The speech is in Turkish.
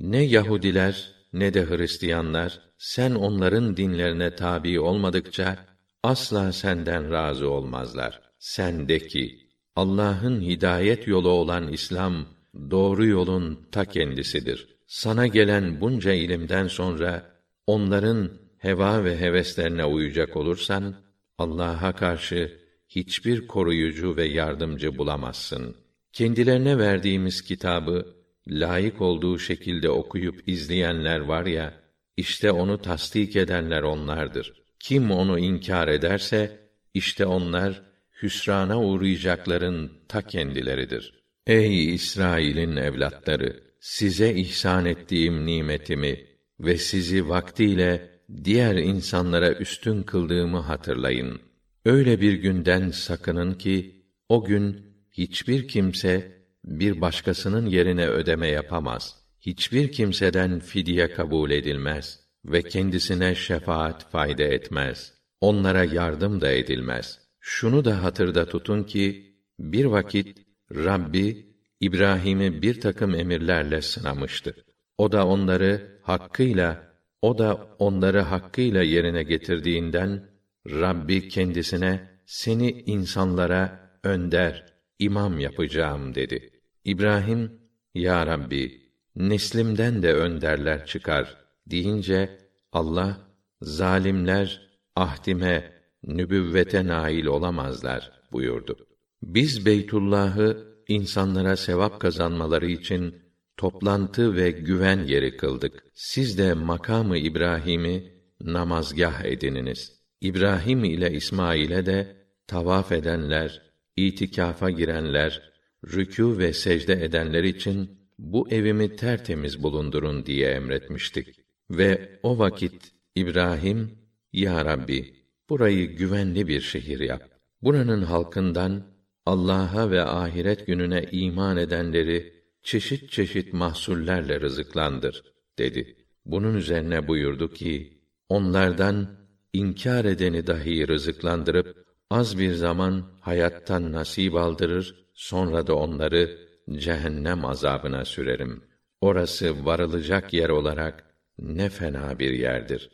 Ne Yahudiler ne de Hristiyanlar sen onların dinlerine tabi olmadıkça asla senden razı olmazlar. Sen de ki Allah'ın hidayet yolu olan İslam doğru yolun ta kendisidir. Sana gelen bunca ilimden sonra onların heva ve heveslerine uyacak olursan Allah'a karşı hiçbir koruyucu ve yardımcı bulamazsın. Kendilerine verdiğimiz kitabı layık olduğu şekilde okuyup izleyenler var ya, işte onu tasdik edenler onlardır. Kim onu inkar ederse, işte onlar hüsrana uğrayacakların ta kendileridir. Ey İsrail'in evlatları, size ihsan ettiğim nimetimi ve sizi vaktiyle diğer insanlara üstün kıldığımı hatırlayın. Öyle bir günden sakının ki o gün hiçbir kimse bir başkasının yerine ödeme yapamaz. Hiçbir kimseden fidye kabul edilmez ve kendisine şefaat fayda etmez. Onlara yardım da edilmez. Şunu da hatırda tutun ki bir vakit Rabbi İbrahim'i bir takım emirlerle sınamıştı. O da onları hakkıyla o da onları hakkıyla yerine getirdiğinden Rabbi kendisine seni insanlara önder, imam yapacağım dedi. İbrahim, Ya Rabbi, neslimden de önderler çıkar deyince Allah, zalimler ahdime, nübüvvete nail olamazlar buyurdu. Biz Beytullah'ı insanlara sevap kazanmaları için toplantı ve güven yeri kıldık. Siz de makamı İbrahim'i namazgah edininiz. İbrahim ile İsmail'e de tavaf edenler, itikafa girenler, rükû ve secde edenler için bu evimi tertemiz bulundurun diye emretmiştik. Ve o vakit İbrahim, Ya Rabbi, burayı güvenli bir şehir yap. Buranın halkından Allah'a ve ahiret gününe iman edenleri çeşit çeşit mahsullerle rızıklandır dedi. Bunun üzerine buyurdu ki onlardan inkar edeni dahi rızıklandırıp az bir zaman hayattan nasip aldırır, sonra da onları cehennem azabına sürerim. Orası varılacak yer olarak ne fena bir yerdir.